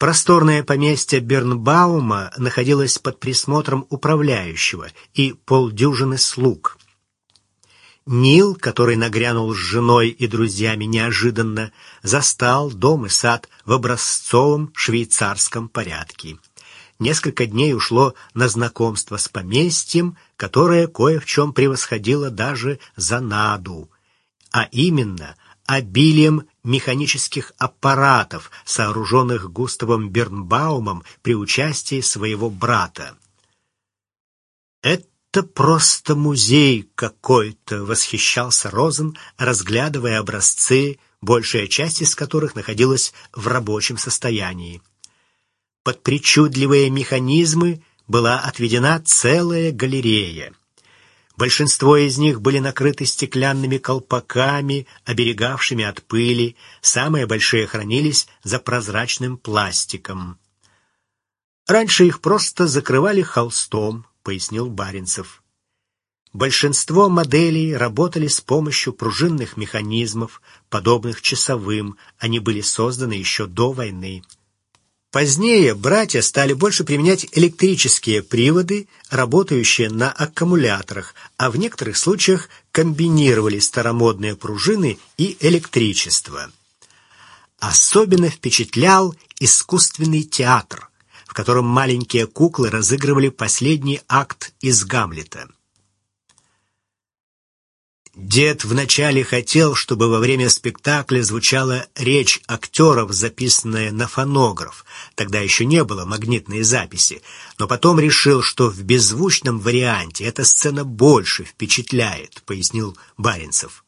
Просторное поместье Бернбаума находилось под присмотром управляющего и полдюжины слуг. Нил, который нагрянул с женой и друзьями неожиданно, застал дом и сад в образцовом швейцарском порядке. Несколько дней ушло на знакомство с поместьем, которое кое в чем превосходило даже Занаду, а именно обилием механических аппаратов, сооруженных Густавом Бернбаумом при участии своего брата. «Это просто музей какой-то, восхищался Розен, разглядывая образцы, большая часть из которых находилась в рабочем состоянии. Под причудливые механизмы была отведена целая галерея. Большинство из них были накрыты стеклянными колпаками, оберегавшими от пыли, самые большие хранились за прозрачным пластиком. Раньше их просто закрывали холстом, — пояснил Баренцев. Большинство моделей работали с помощью пружинных механизмов, подобных часовым, они были созданы еще до войны. Позднее братья стали больше применять электрические приводы, работающие на аккумуляторах, а в некоторых случаях комбинировали старомодные пружины и электричество. Особенно впечатлял искусственный театр в котором маленькие куклы разыгрывали последний акт из Гамлета. Дед вначале хотел, чтобы во время спектакля звучала речь актеров, записанная на фонограф. Тогда еще не было магнитной записи. Но потом решил, что в беззвучном варианте эта сцена больше впечатляет, пояснил Баренцев.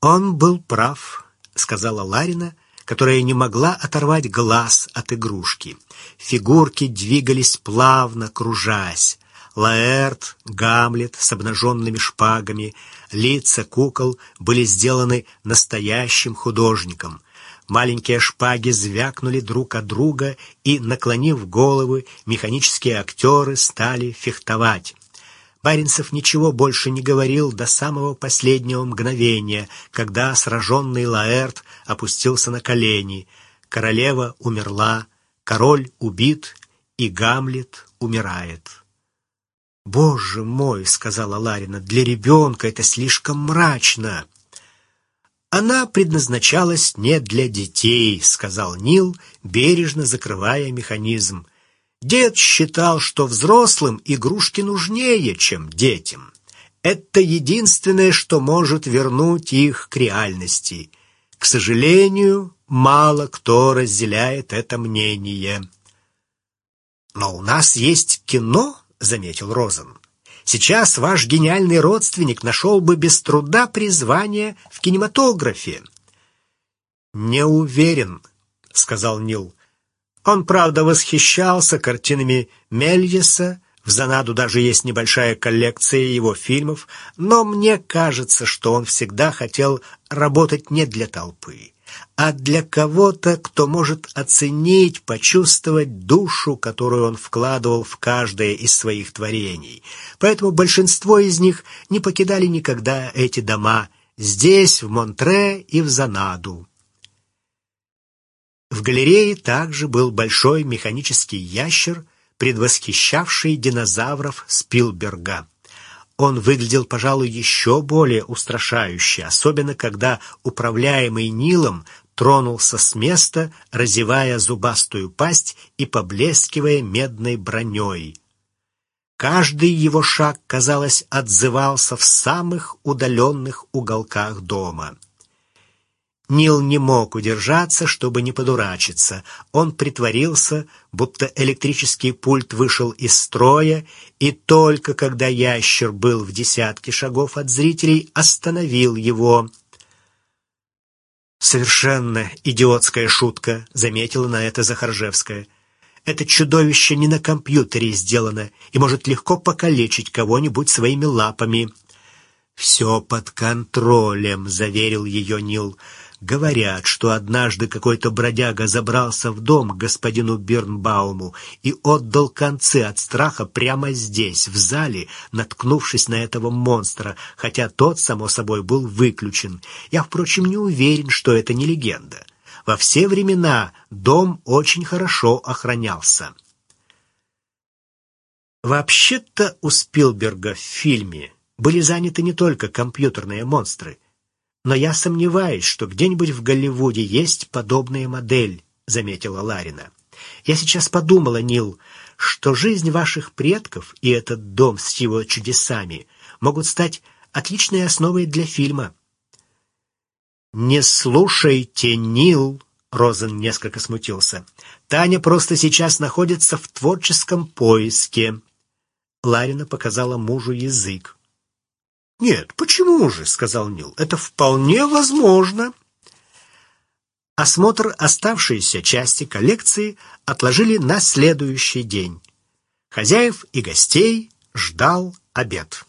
Он был прав, сказала Ларина, которая не могла оторвать глаз от игрушки. Фигурки двигались плавно, кружась. Лаэрт, Гамлет с обнаженными шпагами, лица кукол были сделаны настоящим художником. Маленькие шпаги звякнули друг от друга, и, наклонив головы, механические актеры стали фехтовать. Баринцев ничего больше не говорил до самого последнего мгновения, когда сраженный Лаэрт опустился на колени. Королева умерла, король убит, и Гамлет умирает. «Боже мой!» — сказала Ларина. «Для ребенка это слишком мрачно!» «Она предназначалась не для детей», — сказал Нил, бережно закрывая механизм. Дед считал, что взрослым игрушки нужнее, чем детям. Это единственное, что может вернуть их к реальности. К сожалению, мало кто разделяет это мнение. «Но у нас есть кино», — заметил Розен. «Сейчас ваш гениальный родственник нашел бы без труда призвание в кинематографе». «Не уверен», — сказал Нил. Он, правда, восхищался картинами Мельеса, в Занаду даже есть небольшая коллекция его фильмов, но мне кажется, что он всегда хотел работать не для толпы, а для кого-то, кто может оценить, почувствовать душу, которую он вкладывал в каждое из своих творений. Поэтому большинство из них не покидали никогда эти дома здесь, в Монтре и в Занаду. В галерее также был большой механический ящер, предвосхищавший динозавров Спилберга. Он выглядел, пожалуй, еще более устрашающе, особенно когда управляемый Нилом тронулся с места, разевая зубастую пасть и поблескивая медной броней. Каждый его шаг, казалось, отзывался в самых удаленных уголках дома. Нил не мог удержаться, чтобы не подурачиться. Он притворился, будто электрический пульт вышел из строя, и только когда ящер был в десятке шагов от зрителей, остановил его. «Совершенно идиотская шутка», — заметила на это Захаржевская. «Это чудовище не на компьютере сделано и может легко покалечить кого-нибудь своими лапами». «Все под контролем», — заверил ее Нил. Говорят, что однажды какой-то бродяга забрался в дом к господину Бирнбауму и отдал концы от страха прямо здесь, в зале, наткнувшись на этого монстра, хотя тот, само собой, был выключен. Я, впрочем, не уверен, что это не легенда. Во все времена дом очень хорошо охранялся. Вообще-то у Спилберга в фильме были заняты не только компьютерные монстры, но я сомневаюсь, что где-нибудь в Голливуде есть подобная модель, заметила Ларина. Я сейчас подумала, Нил, что жизнь ваших предков и этот дом с его чудесами могут стать отличной основой для фильма. «Не слушайте, Нил!» — Розен несколько смутился. «Таня просто сейчас находится в творческом поиске. Ларина показала мужу язык. «Нет, почему же?» — сказал Нил. «Это вполне возможно». Осмотр оставшейся части коллекции отложили на следующий день. Хозяев и гостей ждал обед.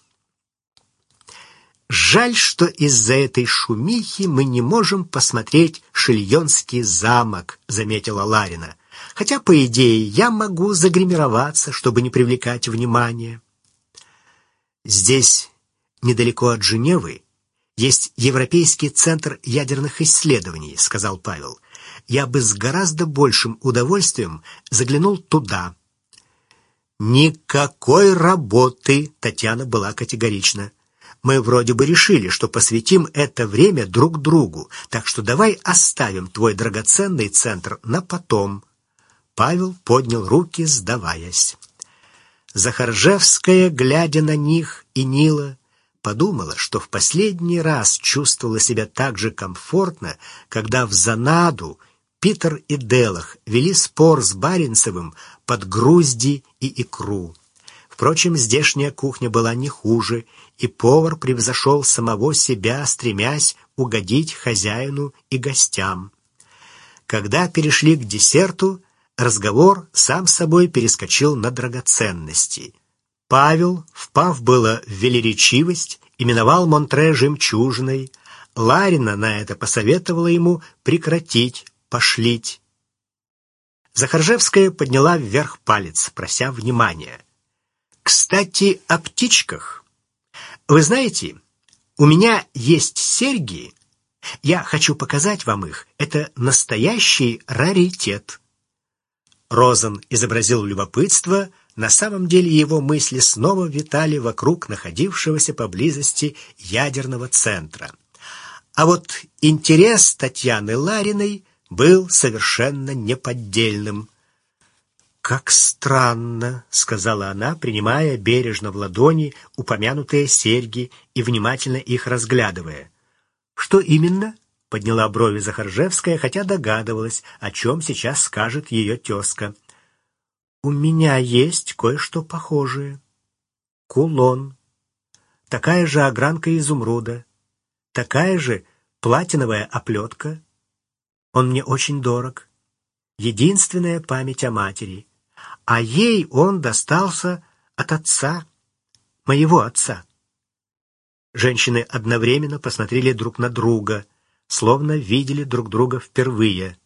«Жаль, что из-за этой шумихи мы не можем посмотреть Шильонский замок», — заметила Ларина хотя, по идее, я могу загримироваться, чтобы не привлекать внимания. Здесь, недалеко от Женевы, есть Европейский центр ядерных исследований, сказал Павел. Я бы с гораздо большим удовольствием заглянул туда. Никакой работы, Татьяна была категорична. Мы вроде бы решили, что посвятим это время друг другу, так что давай оставим твой драгоценный центр на потом. Павел поднял руки, сдаваясь. Захаржевская, глядя на них и Нила, подумала, что в последний раз чувствовала себя так же комфортно, когда в Занаду Питер и Делах вели спор с Баренцевым под грузди и икру. Впрочем, здешняя кухня была не хуже, и повар превзошел самого себя, стремясь угодить хозяину и гостям. Когда перешли к десерту, разговор сам собой перескочил на драгоценности. Павел, впав было в велеречивость, именовал Монтре жемчужиной. Ларина на это посоветовала ему прекратить пошлить. Захаржевская подняла вверх палец, прося внимания. «Кстати, о птичках. Вы знаете, у меня есть серьги. Я хочу показать вам их. Это настоящий раритет». Розен изобразил любопытство, на самом деле его мысли снова витали вокруг находившегося поблизости ядерного центра. А вот интерес Татьяны Лариной был совершенно неподдельным. «Как странно», — сказала она, принимая бережно в ладони упомянутые серьги и внимательно их разглядывая. «Что именно?» Подняла брови Захаржевская, хотя догадывалась, о чем сейчас скажет ее тезка. «У меня есть кое-что похожее. Кулон. Такая же огранка изумруда. Такая же платиновая оплетка. Он мне очень дорог. Единственная память о матери. А ей он достался от отца, моего отца». Женщины одновременно посмотрели друг на друга — словно видели друг друга впервые.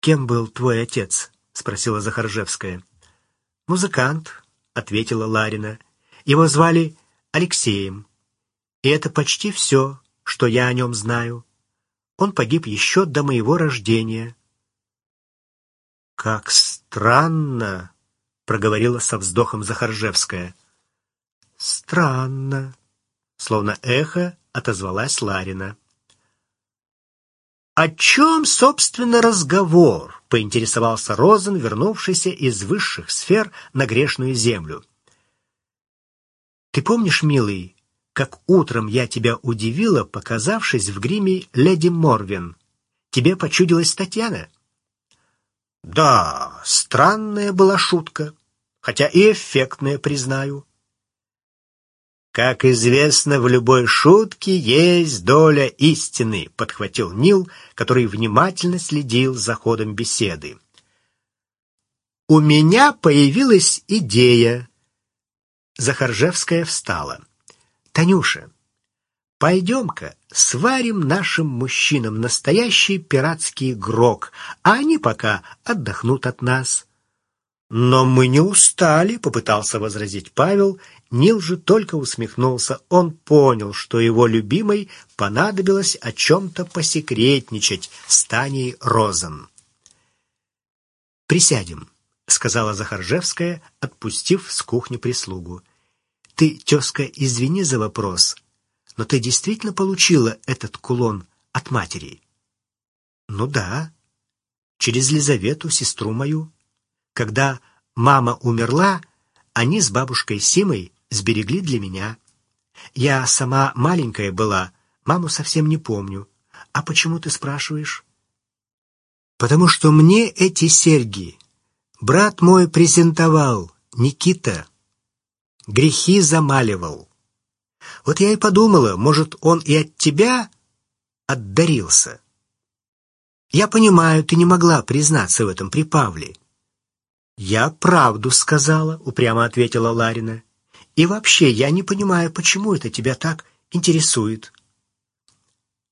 «Кем был твой отец?» — спросила Захаржевская. «Музыкант», — ответила Ларина. «Его звали Алексеем. И это почти все, что я о нем знаю. Он погиб еще до моего рождения». «Как странно!» — проговорила со вздохом Захаржевская. «Странно!» — словно эхо отозвалась Ларина. «О чем, собственно, разговор?» — поинтересовался Розен, вернувшийся из высших сфер на грешную землю. «Ты помнишь, милый, как утром я тебя удивила, показавшись в гриме леди Морвин? Тебе почудилась Татьяна?» «Да, странная была шутка, хотя и эффектная, признаю. «Как известно, в любой шутке есть доля истины», — подхватил Нил, который внимательно следил за ходом беседы. «У меня появилась идея». Захаржевская встала. «Танюша, пойдем-ка сварим нашим мужчинам настоящий пиратский грок, а они пока отдохнут от нас». «Но мы не устали», — попытался возразить Павел. Нил же только усмехнулся. Он понял, что его любимой понадобилось о чем-то посекретничать с Таней Розен. «Присядем», — сказала Захаржевская, отпустив с кухни прислугу. «Ты, тезка, извини за вопрос, но ты действительно получила этот кулон от матери?» «Ну да, через Лизавету, сестру мою». Когда мама умерла, они с бабушкой Симой сберегли для меня. Я сама маленькая была, маму совсем не помню. А почему ты спрашиваешь? Потому что мне эти серьги брат мой презентовал, Никита. Грехи замаливал. Вот я и подумала, может, он и от тебя отдарился. Я понимаю, ты не могла признаться в этом при Павле. «Я правду сказала», — упрямо ответила Ларина. «И вообще, я не понимаю, почему это тебя так интересует».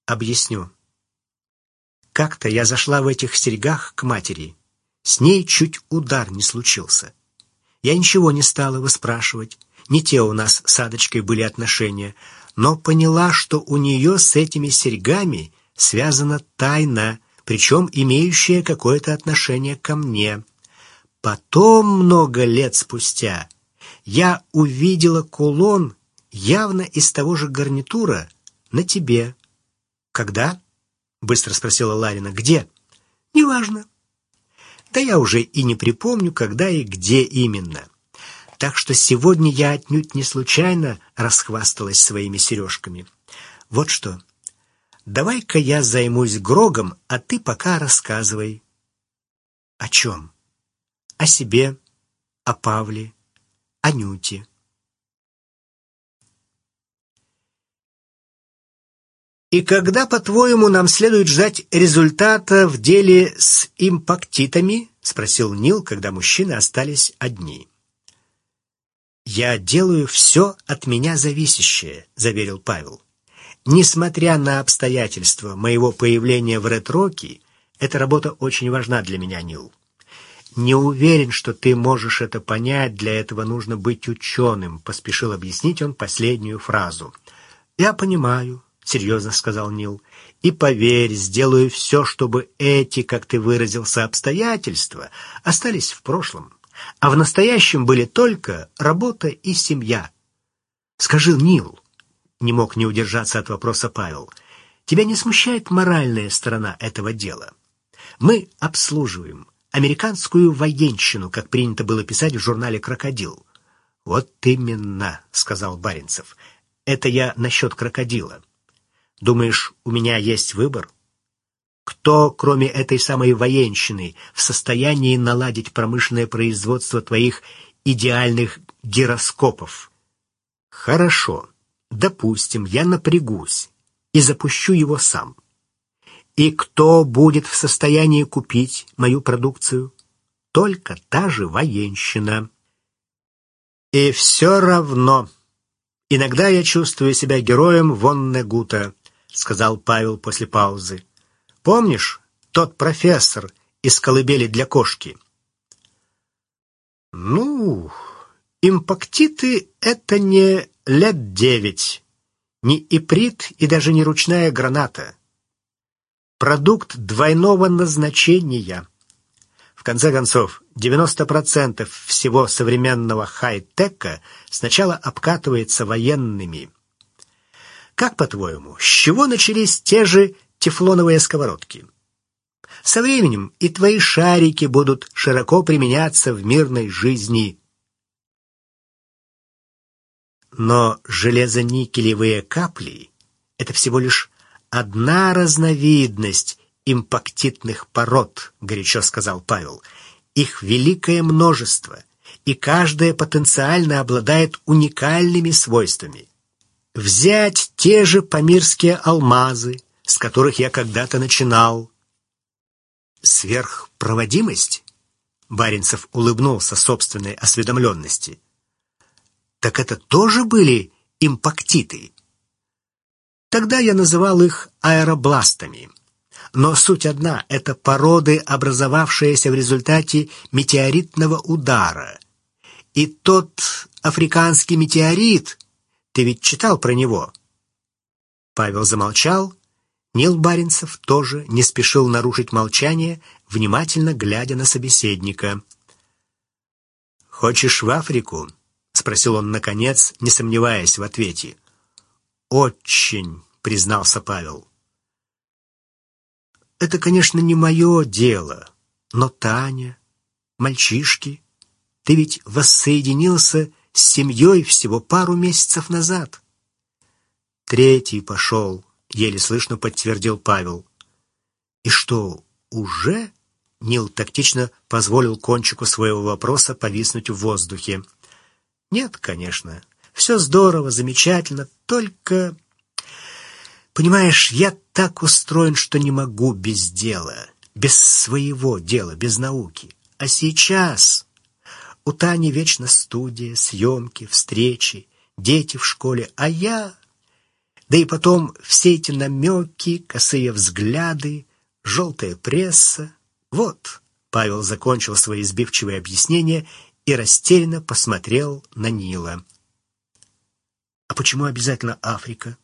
«Объясню. Как-то я зашла в этих серьгах к матери. С ней чуть удар не случился. Я ничего не стала выспрашивать. Не те у нас с Адочкой были отношения, но поняла, что у нее с этими серьгами связана тайна, причем имеющая какое-то отношение ко мне. Потом, много лет спустя, я увидела кулон явно из того же гарнитура на тебе. Когда? Быстро спросила Ларина. Где? Неважно. Да я уже и не припомню, когда и где именно. Так что сегодня я отнюдь не случайно расхвасталась своими сережками. Вот что. Давай-ка я займусь Грогом, а ты пока рассказывай. О чем? О себе, о Павле, о Нюте. «И когда, по-твоему, нам следует ждать результата в деле с импактитами?» — спросил Нил, когда мужчины остались одни. «Я делаю все от меня зависящее», — заверил Павел. «Несмотря на обстоятельства моего появления в Ретроке, эта работа очень важна для меня, Нил. «Не уверен, что ты можешь это понять, для этого нужно быть ученым», — поспешил объяснить он последнюю фразу. «Я понимаю», — серьезно сказал Нил, — «и поверь, сделаю все, чтобы эти, как ты выразился, обстоятельства остались в прошлом, а в настоящем были только работа и семья». «Скажи, Нил», — не мог не удержаться от вопроса Павел, — «тебя не смущает моральная сторона этого дела?» Мы обслуживаем, американскую военщину, как принято было писать в журнале «Крокодил». «Вот именно», — сказал Баринцев. «Это я насчет крокодила. Думаешь, у меня есть выбор? Кто, кроме этой самой военщины, в состоянии наладить промышленное производство твоих идеальных гироскопов?» «Хорошо. Допустим, я напрягусь и запущу его сам. И кто будет в состоянии купить мою продукцию? Только та же военщина. И все равно. Иногда я чувствую себя героем Воннегута, сказал Павел после паузы. Помнишь тот профессор из колыбели для кошки? Ну, импактиты — это не лет девять, не иприт и даже не ручная граната продукт двойного назначения. В конце концов, 90% всего современного хай-тека сначала обкатывается военными. Как по-твоему, с чего начались те же тефлоновые сковородки? Со временем и твои шарики будут широко применяться в мирной жизни. Но железоникелевые капли — это всего лишь одна разновидность импактитных пород, горячо сказал Павел. Их великое множество, и каждая потенциально обладает уникальными свойствами. Взять те же памирские алмазы, с которых я когда-то начинал. Сверхпроводимость? Баринцев улыбнулся собственной осведомленности. Так это тоже были импактиты? Тогда я называл их аэробластами. Но суть одна — это породы, образовавшиеся в результате метеоритного удара. И тот африканский метеорит, ты ведь читал про него? Павел замолчал. Нил Баринцев тоже не спешил нарушить молчание, внимательно глядя на собеседника. «Хочешь в Африку?» — спросил он наконец, не сомневаясь в ответе. «Очень», — признался Павел. «Это, конечно, не мое дело, но Таня, мальчишки, ты ведь воссоединился с семьей всего пару месяцев назад». «Третий пошел», — еле слышно подтвердил Павел. «И что, уже?» Нил тактично позволил кончику своего вопроса повиснуть в воздухе. «Нет, конечно. Все здорово, замечательно, только...» «Понимаешь, я так устроен, что не могу без дела, без своего дела, без науки. А сейчас у Тани вечно студия, съемки, встречи, дети в школе, а я... Да и потом все эти намеки, косые взгляды, желтая пресса. Вот, Павел закончил свои избивчивые объяснения и растерянно посмотрел на Нила. А почему обязательно Африка?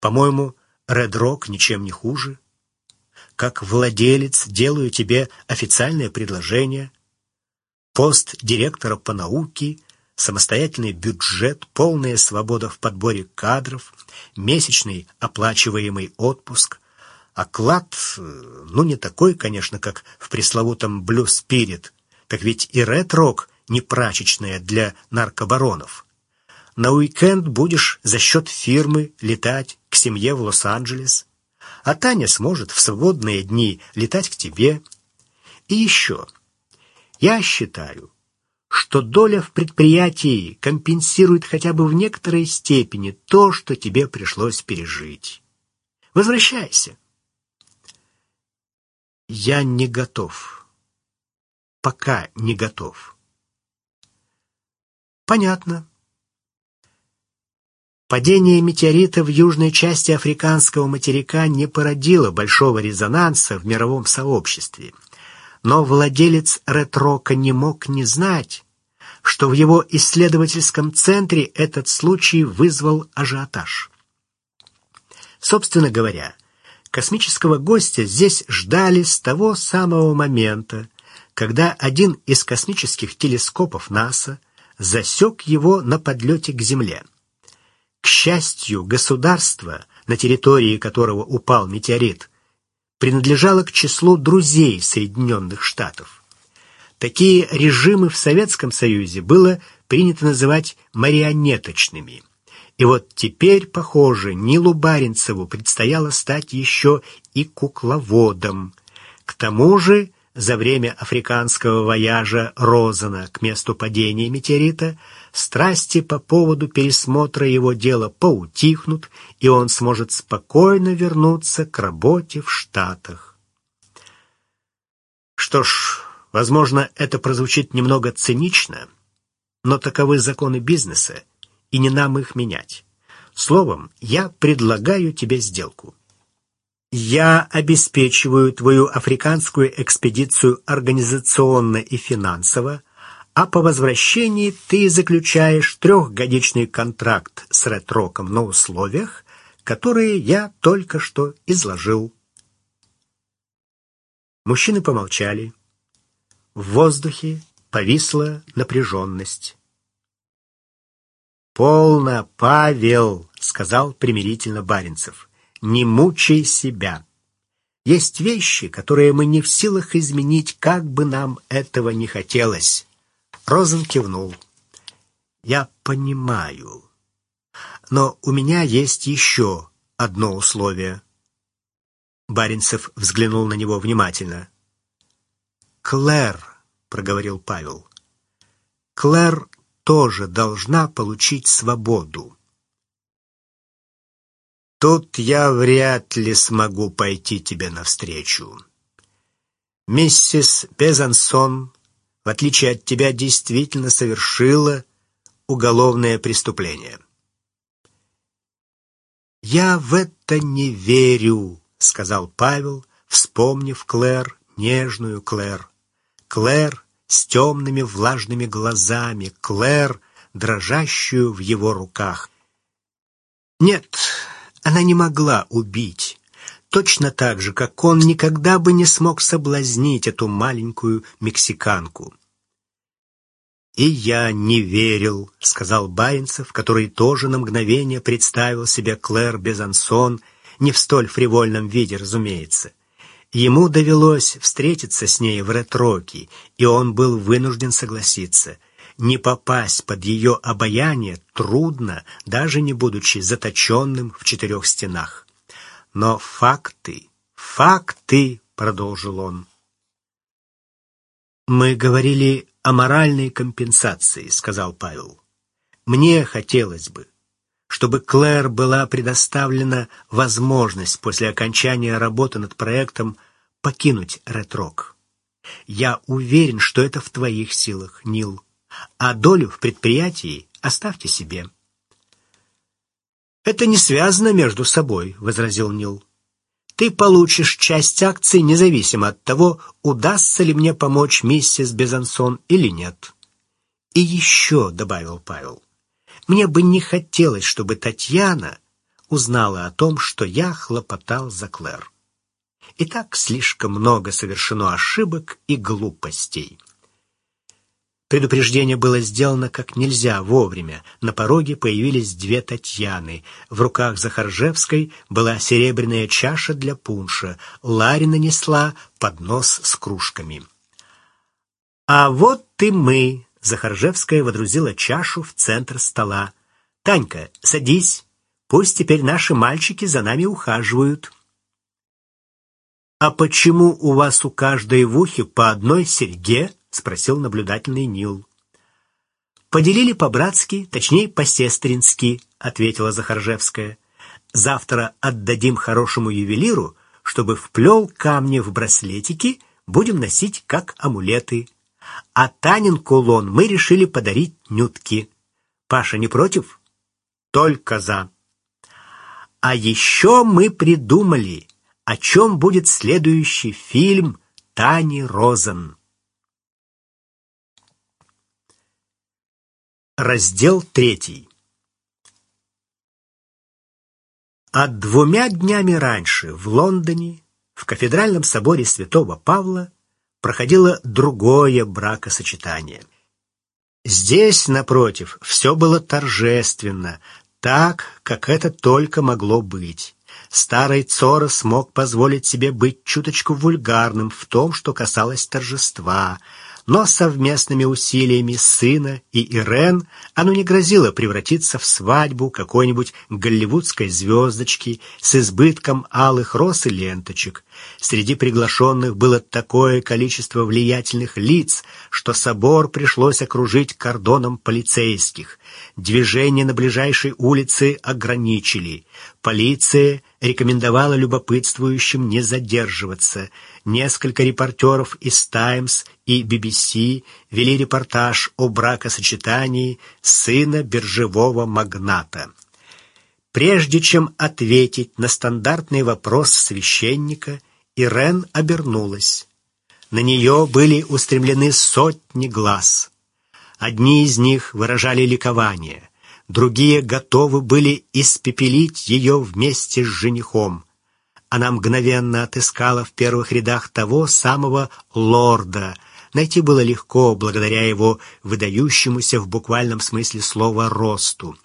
По-моему, Ред Рок ничем не хуже. Как владелец делаю тебе официальное предложение. Пост директора по науке, самостоятельный бюджет, полная свобода в подборе кадров, месячный оплачиваемый отпуск. Оклад, ну, не такой, конечно, как в пресловутом «Блю Спирит», так ведь и Ред-Рок не прачечная для наркобаронов. На уикенд будешь за счет фирмы летать к семье в Лос-Анджелес, а Таня сможет в свободные дни летать к тебе. И еще, я считаю, что доля в предприятии компенсирует хотя бы в некоторой степени то, что тебе пришлось пережить. Возвращайся. Я не готов. Пока не готов. Понятно. Падение метеорита в южной части африканского материка не породило большого резонанса в мировом сообществе но владелец ретрока не мог не знать, что в его исследовательском центре этот случай вызвал ажиотаж. Собственно говоря, космического гостя здесь ждали с того самого момента, когда один из космических телескопов НАСА засек его на подлете к Земле. К счастью, государство, на территории которого упал метеорит, принадлежала к числу друзей Соединенных Штатов. Такие режимы в Советском Союзе было принято называть марионеточными. И вот теперь, похоже, Нилу Баренцеву предстояло стать еще и кукловодом. К тому же, за время африканского вояжа Розена к месту падения метеорита – страсти по поводу пересмотра его дела поутихнут, и он сможет спокойно вернуться к работе в Штатах. Что ж, возможно, это прозвучит немного цинично, но таковы законы бизнеса, и не нам их менять. Словом, я предлагаю тебе сделку. Я обеспечиваю твою африканскую экспедицию организационно и финансово, а по возвращении ты заключаешь трехгодичный контракт с Ретроком на условиях, которые я только что изложил. Мужчины помолчали. В воздухе повисла напряженность. «Полно, Павел!» — сказал примирительно Баренцев. «Не мучай себя. Есть вещи, которые мы не в силах изменить, как бы нам этого не хотелось». Розен кивнул. «Я понимаю. Но у меня есть еще одно условие». Баринцев взглянул на него внимательно. «Клэр», — проговорил Павел, — «Клэр тоже должна получить свободу». «Тут я вряд ли смогу пойти тебе навстречу. Миссис Безансон в отличие от тебя, действительно совершила уголовное преступление. «Я в это не верю», — сказал Павел, вспомнив Клэр, нежную Клэр. Клэр с темными влажными глазами, Клэр, дрожащую в его руках. Нет, она не могла убить. Точно так же, как он никогда бы не смог соблазнить эту маленькую мексиканку. «И я не верил», — сказал Байнцев, который тоже на мгновение представил себе Клэр Безансон, не в столь фривольном виде, разумеется. Ему довелось встретиться с ней в ретроке, и он был вынужден согласиться. Не попасть под ее обаяние трудно, даже не будучи заточенным в четырех стенах. Но факты, факты, — продолжил он. Мы говорили о моральной компенсации», — сказал Павел. «Мне хотелось бы, чтобы Клэр была предоставлена возможность после окончания работы над проектом покинуть Ретрок. Я уверен, что это в твоих силах, Нил, а долю в предприятии оставьте себе». «Это не связано между собой», — возразил Нил ты получишь часть акций независимо от того, удастся ли мне помочь миссис Безансон или нет. И еще, — добавил Павел, — мне бы не хотелось, чтобы Татьяна узнала о том, что я хлопотал за Клэр. И так слишком много совершено ошибок и глупостей. Предупреждение было сделано как нельзя вовремя. На пороге появились две Татьяны. В руках Захаржевской была серебряная чаша для пунша. Ларина несла поднос с кружками. «А вот и мы!» — Захаржевская водрузила чашу в центр стола. «Танька, садись. Пусть теперь наши мальчики за нами ухаживают». «А почему у вас у каждой в ухе по одной серьге?» — спросил наблюдательный Нил. «Поделили по-братски, точнее, по-сестрински», — ответила Захаржевская. «Завтра отдадим хорошему ювелиру, чтобы вплел камни в браслетики, будем носить как амулеты. А Танин кулон мы решили подарить Нютке. Паша не против? Только за. А еще мы придумали, о чем будет следующий фильм Тани Розен. Раздел третий. А двумя днями раньше в Лондоне, в кафедральном соборе святого Павла, проходило другое бракосочетание. Здесь, напротив, все было торжественно, так, как это только могло быть. Старый Цора смог позволить себе быть чуточку вульгарным в том, что касалось торжества — но совместными усилиями сына и Ирен оно не грозило превратиться в свадьбу какой-нибудь голливудской звездочки с избытком алых роз и ленточек. Среди приглашенных было такое количество влиятельных лиц, что собор пришлось окружить кордоном полицейских. Движение на ближайшей улице ограничили. Полиция рекомендовала любопытствующим не задерживаться. Несколько репортеров из «Таймс» и BBC вели репортаж о бракосочетании сына биржевого магната. Прежде чем ответить на стандартный вопрос священника, Ирен обернулась. На нее были устремлены сотни глаз. Одни из них выражали ликование, другие готовы были испепелить ее вместе с женихом. Она мгновенно отыскала в первых рядах того самого лорда — Найти было легко, благодаря его выдающемуся в буквальном смысле слова «росту».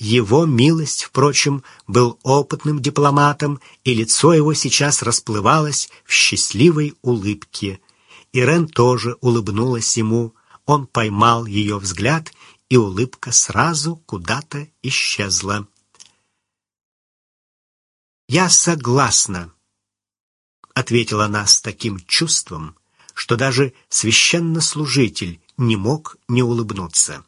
Его милость, впрочем, был опытным дипломатом, и лицо его сейчас расплывалось в счастливой улыбке. Ирен тоже улыбнулась ему, он поймал ее взгляд, и улыбка сразу куда-то исчезла. «Я согласна», — ответила она с таким чувством, что даже священнослужитель не мог не улыбнуться.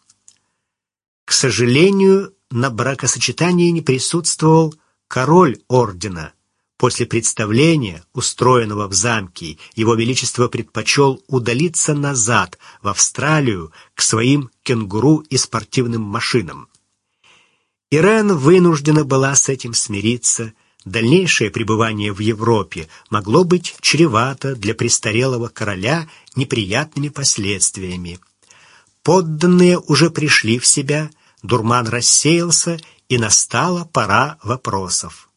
К сожалению, на бракосочетании не присутствовал король ордена. После представления, устроенного в замке, его величество предпочел удалиться назад, в Австралию, к своим кенгуру и спортивным машинам. Ирен вынуждена была с этим смириться, Дальнейшее пребывание в Европе могло быть чревато для престарелого короля неприятными последствиями. Подданные уже пришли в себя, дурман рассеялся, и настала пора вопросов.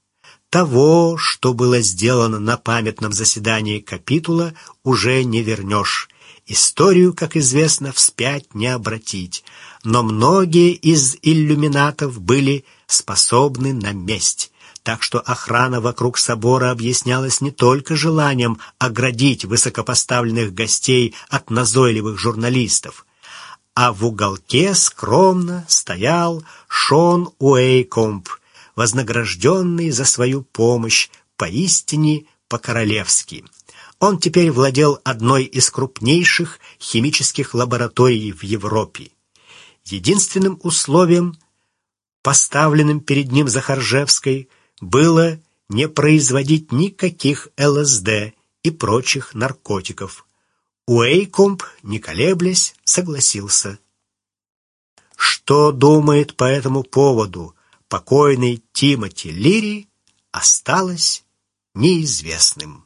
Того, что было сделано на памятном заседании капитула, уже не вернешь. Историю, как известно, вспять не обратить. Но многие из иллюминатов были способны на месть так что охрана вокруг собора объяснялась не только желанием оградить высокопоставленных гостей от назойливых журналистов, а в уголке скромно стоял Шон Уэйкомп, вознагражденный за свою помощь поистине по-королевски. Он теперь владел одной из крупнейших химических лабораторий в Европе. Единственным условием, поставленным перед ним Захаржевской, было не производить никаких ЛСД и прочих наркотиков. Уэйкомп, не колеблясь, согласился. Что думает по этому поводу покойный Тимоти Лири, осталось неизвестным.